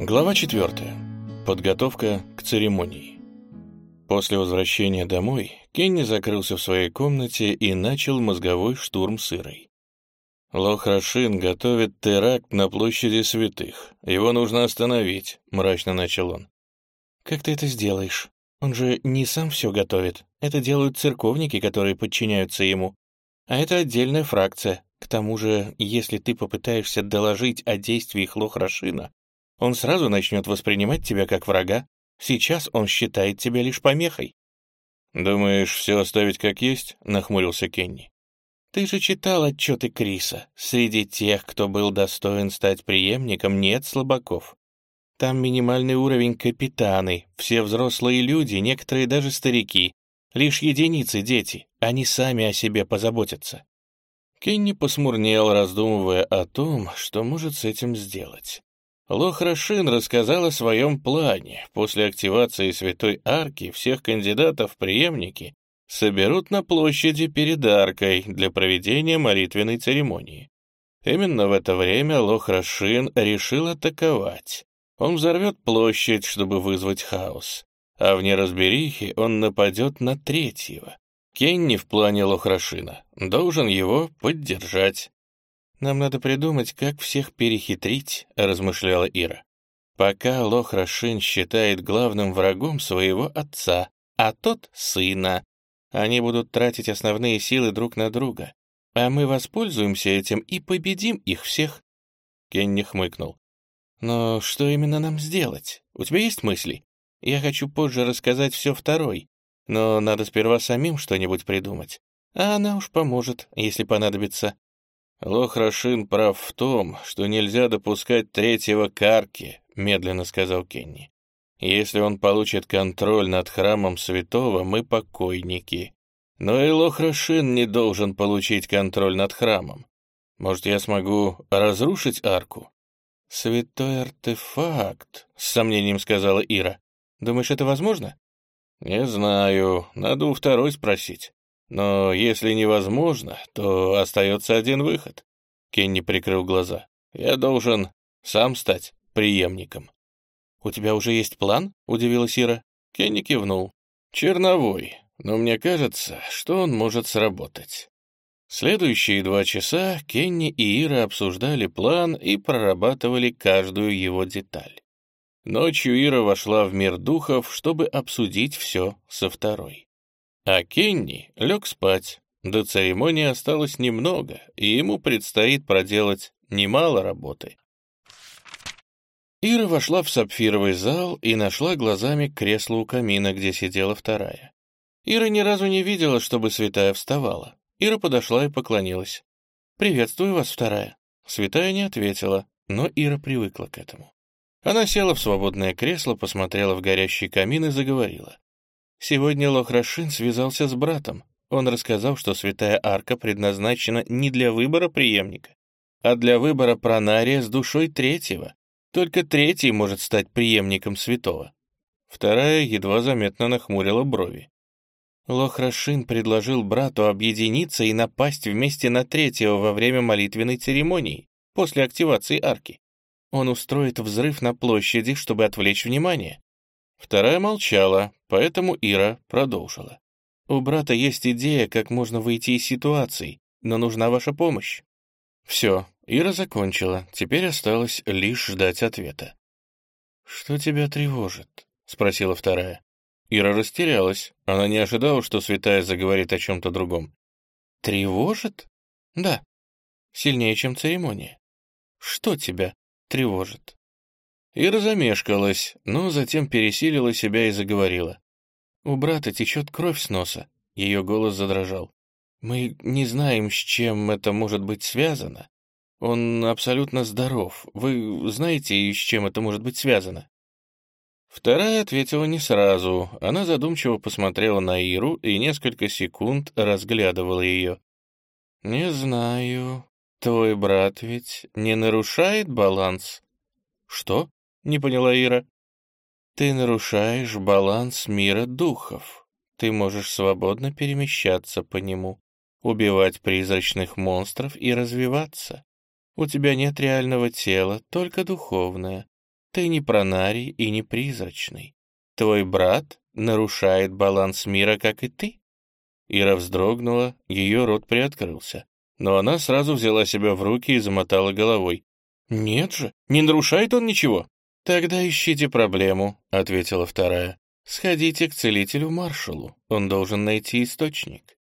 Глава 4. Подготовка к церемонии. После возвращения домой Кенни закрылся в своей комнате и начал мозговой штурм сырой. Лох Рашин готовит теракт на площади святых. Его нужно остановить, мрачно начал он. Как ты это сделаешь? Он же не сам все готовит. Это делают церковники, которые подчиняются ему. А это отдельная фракция. К тому же, если ты попытаешься доложить о действиях Лохрашина, он сразу начнет воспринимать тебя как врага. Сейчас он считает тебя лишь помехой. «Думаешь, все оставить как есть?» — нахмурился Кенни. «Ты же читал отчеты Криса. Среди тех, кто был достоин стать преемником, нет слабаков. Там минимальный уровень капитаны, все взрослые люди, некоторые даже старики. Лишь единицы дети, они сами о себе позаботятся». Кенни посмурнел, раздумывая о том, что может с этим сделать. Лохрашин рассказал о своем плане. После активации Святой Арки всех кандидатов в преемники соберут на площади перед аркой для проведения молитвенной церемонии. Именно в это время Лохрашин решил атаковать. Он взорвет площадь, чтобы вызвать хаос. А в неразберихе он нападет на третьего. Кенни в плане Лохрашина должен его поддержать. «Нам надо придумать, как всех перехитрить», — размышляла Ира. «Пока Лох Рашин считает главным врагом своего отца, а тот — сына. Они будут тратить основные силы друг на друга, а мы воспользуемся этим и победим их всех». Кенни хмыкнул. «Но что именно нам сделать? У тебя есть мысли? Я хочу позже рассказать все второй, но надо сперва самим что-нибудь придумать. А она уж поможет, если понадобится». «Лохрашин прав в том, что нельзя допускать третьего карки», — медленно сказал Кенни. «Если он получит контроль над храмом святого, мы покойники. Но и Лохрашин не должен получить контроль над храмом. Может, я смогу разрушить арку?» «Святой артефакт», — с сомнением сказала Ира. «Думаешь, это возможно?» «Не знаю. Надо у второй спросить». Но если невозможно, то остается один выход. Кенни прикрыл глаза. Я должен сам стать преемником. «У тебя уже есть план?» — удивилась Ира. Кенни кивнул. «Черновой, но мне кажется, что он может сработать». Следующие два часа Кенни и Ира обсуждали план и прорабатывали каждую его деталь. Ночью Ира вошла в мир духов, чтобы обсудить все со второй. А Кенни лег спать. До церемонии осталось немного, и ему предстоит проделать немало работы. Ира вошла в сапфировый зал и нашла глазами кресло у камина, где сидела вторая. Ира ни разу не видела, чтобы святая вставала. Ира подошла и поклонилась. «Приветствую вас, вторая». Святая не ответила, но Ира привыкла к этому. Она села в свободное кресло, посмотрела в горящий камин и заговорила. Сегодня Лохрашин связался с братом. Он рассказал, что святая арка предназначена не для выбора преемника, а для выбора пронария с душой третьего. Только третий может стать преемником святого. Вторая едва заметно нахмурила брови. Лохрашин предложил брату объединиться и напасть вместе на третьего во время молитвенной церемонии, после активации арки. Он устроит взрыв на площади, чтобы отвлечь внимание. Вторая молчала, поэтому Ира продолжила. «У брата есть идея, как можно выйти из ситуации, но нужна ваша помощь». Все, Ира закончила, теперь осталось лишь ждать ответа. «Что тебя тревожит?» — спросила вторая. Ира растерялась, она не ожидала, что святая заговорит о чем-то другом. «Тревожит?» «Да, сильнее, чем церемония. Что тебя тревожит?» Ира замешкалась, но затем пересилила себя и заговорила. «У брата течет кровь с носа». Ее голос задрожал. «Мы не знаем, с чем это может быть связано. Он абсолютно здоров. Вы знаете, с чем это может быть связано?» Вторая ответила не сразу. Она задумчиво посмотрела на Иру и несколько секунд разглядывала ее. «Не знаю. Твой брат ведь не нарушает баланс?» «Что?» Не поняла Ира. Ты нарушаешь баланс мира духов. Ты можешь свободно перемещаться по нему, убивать призрачных монстров и развиваться. У тебя нет реального тела, только духовное. Ты не пронарий и не призрачный. Твой брат нарушает баланс мира, как и ты. Ира вздрогнула, ее рот приоткрылся. Но она сразу взяла себя в руки и замотала головой. «Нет же, не нарушает он ничего». «Тогда ищите проблему», — ответила вторая. «Сходите к целителю-маршалу, он должен найти источник».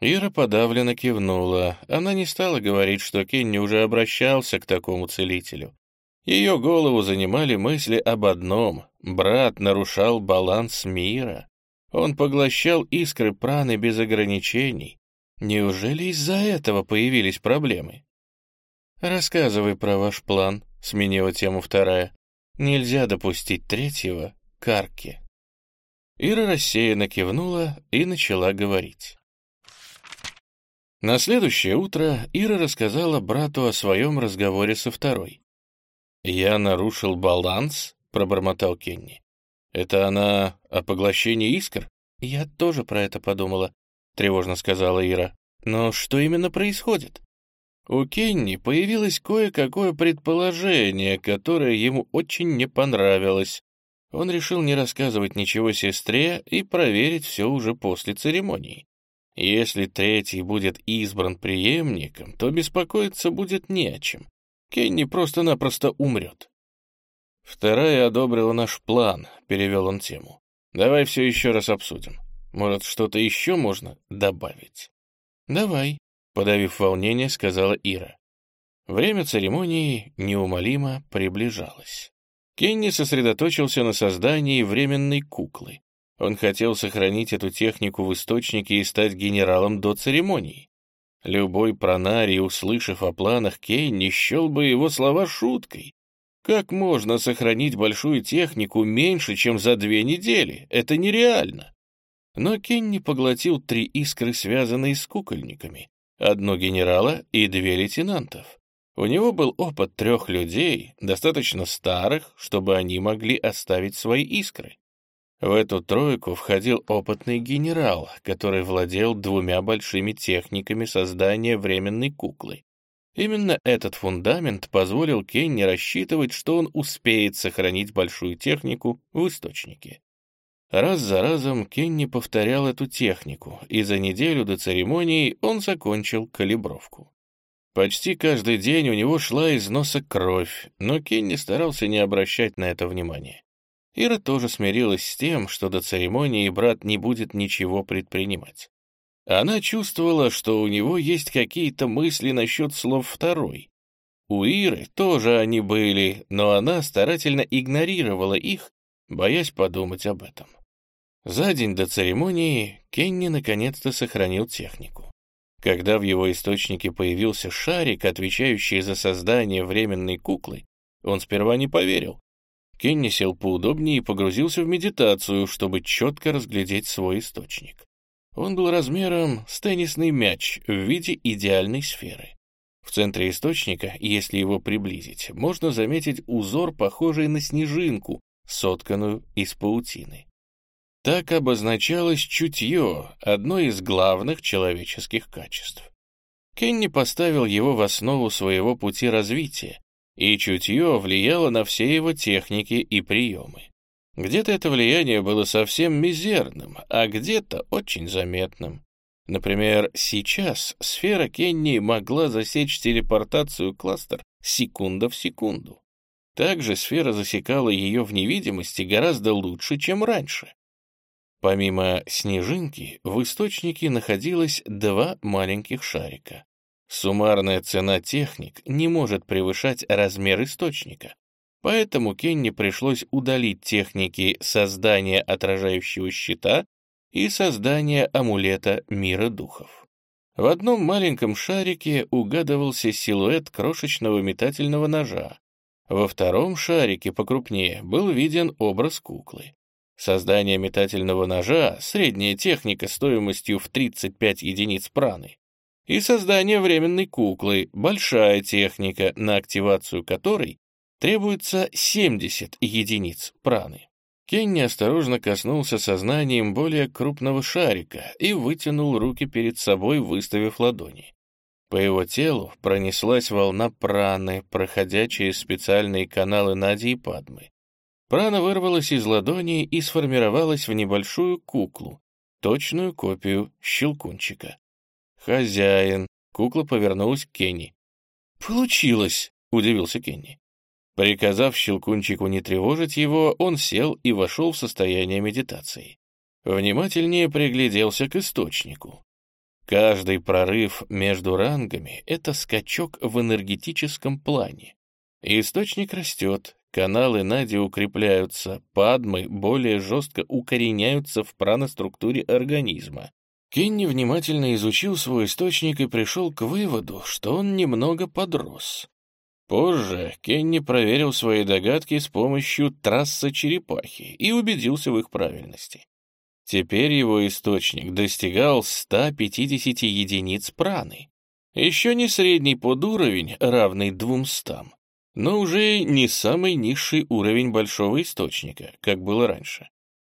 Ира подавленно кивнула. Она не стала говорить, что Кенни уже обращался к такому целителю. Ее голову занимали мысли об одном — брат нарушал баланс мира. Он поглощал искры праны без ограничений. Неужели из-за этого появились проблемы? «Рассказывай про ваш план», — сменила тему вторая. «Нельзя допустить третьего — карки». Ира рассеянно кивнула и начала говорить. На следующее утро Ира рассказала брату о своем разговоре со второй. «Я нарушил баланс?» — пробормотал Кенни. «Это она о поглощении искр?» «Я тоже про это подумала», — тревожно сказала Ира. «Но что именно происходит?» У Кенни появилось кое-какое предположение, которое ему очень не понравилось. Он решил не рассказывать ничего сестре и проверить все уже после церемонии. Если третий будет избран преемником, то беспокоиться будет не о чем. Кенни просто-напросто умрет. Вторая одобрила наш план, перевел он тему. Давай все еще раз обсудим. Может, что-то еще можно добавить? Давай, подавив волнение, сказала Ира. Время церемонии неумолимо приближалось. Кенни сосредоточился на создании временной куклы. Он хотел сохранить эту технику в источнике и стать генералом до церемонии. Любой пронарий, услышав о планах Кейни, счел бы его слова шуткой. Как можно сохранить большую технику меньше, чем за две недели? Это нереально. Но Кенни поглотил три искры, связанные с кукольниками, одно генерала и две лейтенантов. У него был опыт трех людей, достаточно старых, чтобы они могли оставить свои искры. В эту тройку входил опытный генерал, который владел двумя большими техниками создания временной куклы. Именно этот фундамент позволил Кенни рассчитывать, что он успеет сохранить большую технику в источнике. Раз за разом Кенни повторял эту технику, и за неделю до церемонии он закончил калибровку. Почти каждый день у него шла из носа кровь, но Кенни старался не обращать на это внимания. Ира тоже смирилась с тем, что до церемонии брат не будет ничего предпринимать. Она чувствовала, что у него есть какие-то мысли насчет слов второй. У Иры тоже они были, но она старательно игнорировала их, боясь подумать об этом. За день до церемонии Кенни наконец-то сохранил технику. Когда в его источнике появился шарик, отвечающий за создание временной куклы, он сперва не поверил, Кенни сел поудобнее и погрузился в медитацию, чтобы четко разглядеть свой источник. Он был размером с теннисный мяч в виде идеальной сферы. В центре источника, если его приблизить, можно заметить узор, похожий на снежинку, сотканную из паутины. Так обозначалось чутье, одно из главных человеческих качеств. Кенни поставил его в основу своего пути развития, и чутье влияло на все его техники и приемы. Где-то это влияние было совсем мизерным, а где-то очень заметным. Например, сейчас сфера Кенни могла засечь телепортацию кластер секунда в секунду. Также сфера засекала ее в невидимости гораздо лучше, чем раньше. Помимо снежинки, в источнике находилось два маленьких шарика. Суммарная цена техник не может превышать размер источника, поэтому Кенни пришлось удалить техники создания отражающего щита и создания амулета мира духов. В одном маленьком шарике угадывался силуэт крошечного метательного ножа, во втором шарике покрупнее был виден образ куклы. Создание метательного ножа — средняя техника стоимостью в 35 единиц праны и создание временной куклы, большая техника, на активацию которой требуется 70 единиц праны. Кенни осторожно коснулся сознанием более крупного шарика и вытянул руки перед собой, выставив ладони. По его телу пронеслась волна праны, проходя через специальные каналы Нади и Падмы. Прана вырвалась из ладони и сформировалась в небольшую куклу, точную копию щелкунчика. «Хозяин!» — кукла повернулась к Кенни. «Получилось!» — удивился Кенни. Приказав щелкунчику не тревожить его, он сел и вошел в состояние медитации. Внимательнее пригляделся к источнику. Каждый прорыв между рангами — это скачок в энергетическом плане. Источник растет, каналы Нади укрепляются, падмы более жестко укореняются в праноструктуре организма. Кенни внимательно изучил свой источник и пришел к выводу, что он немного подрос. Позже Кенни проверил свои догадки с помощью трассы черепахи и убедился в их правильности. Теперь его источник достигал 150 единиц праны. Еще не средний подуровень, равный 200, но уже не самый низший уровень большого источника, как было раньше.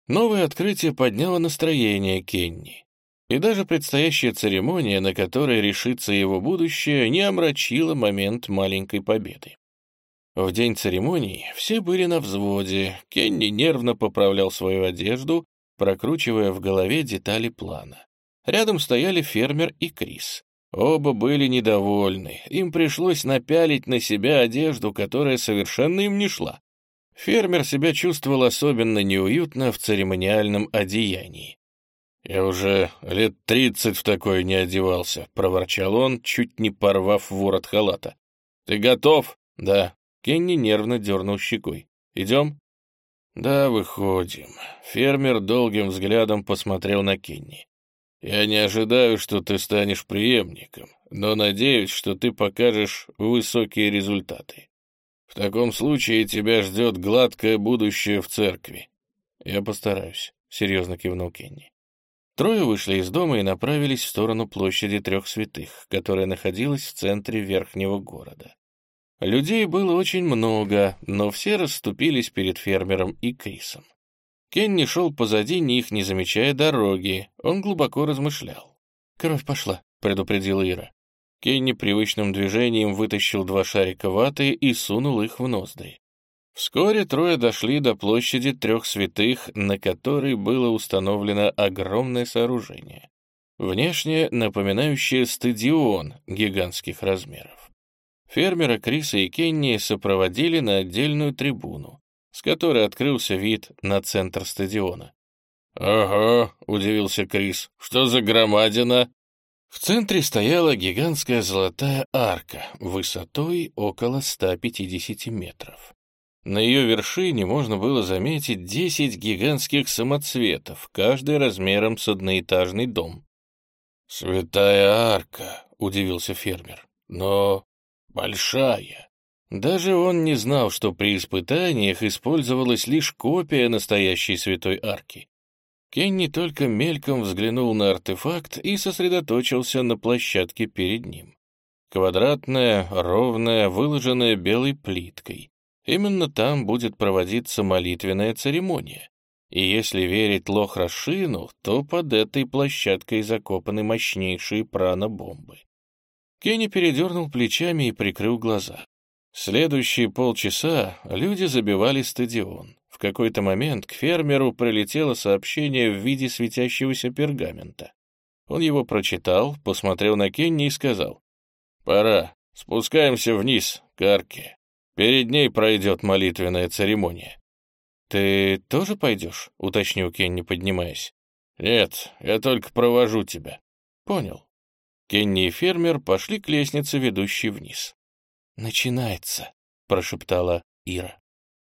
Новое открытие подняло настроение Кенни. И даже предстоящая церемония, на которой решится его будущее, не омрачила момент маленькой победы. В день церемонии все были на взводе, Кенни нервно поправлял свою одежду, прокручивая в голове детали плана. Рядом стояли фермер и Крис. Оба были недовольны, им пришлось напялить на себя одежду, которая совершенно им не шла. Фермер себя чувствовал особенно неуютно в церемониальном одеянии. «Я уже лет тридцать в такое не одевался», — проворчал он, чуть не порвав ворот халата. «Ты готов?» «Да». Кенни нервно дернул щекой. «Идем?» «Да, выходим». Фермер долгим взглядом посмотрел на Кенни. «Я не ожидаю, что ты станешь преемником, но надеюсь, что ты покажешь высокие результаты. В таком случае тебя ждет гладкое будущее в церкви». «Я постараюсь», — серьезно кивнул Кенни. Трое вышли из дома и направились в сторону площади трех святых, которая находилась в центре верхнего города. Людей было очень много, но все расступились перед фермером и Крисом. Кенни шел позади них, не замечая дороги. Он глубоко размышлял. «Кровь пошла», — предупредила Ира. Кенни привычным движением вытащил два шарика ваты и сунул их в ноздри. Вскоре трое дошли до площади трех святых, на которой было установлено огромное сооружение. Внешне напоминающее стадион гигантских размеров. Фермера Криса и Кенни сопроводили на отдельную трибуну, с которой открылся вид на центр стадиона. «Ага», — удивился Крис, — «что за громадина?» В центре стояла гигантская золотая арка высотой около 150 метров. На ее вершине можно было заметить 10 гигантских самоцветов, каждый размером с одноэтажный дом. «Святая арка», — удивился фермер, — «но большая. Даже он не знал, что при испытаниях использовалась лишь копия настоящей святой арки. Кенни только мельком взглянул на артефакт и сосредоточился на площадке перед ним. Квадратная, ровная, выложенная белой плиткой. Именно там будет проводиться молитвенная церемония. И если верить Лохрашину, то под этой площадкой закопаны мощнейшие пранобомбы. Кенни передернул плечами и прикрыл глаза. Следующие полчаса люди забивали стадион. В какой-то момент к фермеру прилетело сообщение в виде светящегося пергамента. Он его прочитал, посмотрел на Кенни и сказал, «Пора, спускаемся вниз, к арке. Перед ней пройдет молитвенная церемония». «Ты тоже пойдешь?» — уточнил Кенни, поднимаясь. «Нет, я только провожу тебя». «Понял». Кенни и фермер пошли к лестнице, ведущей вниз. «Начинается», — прошептала Ира.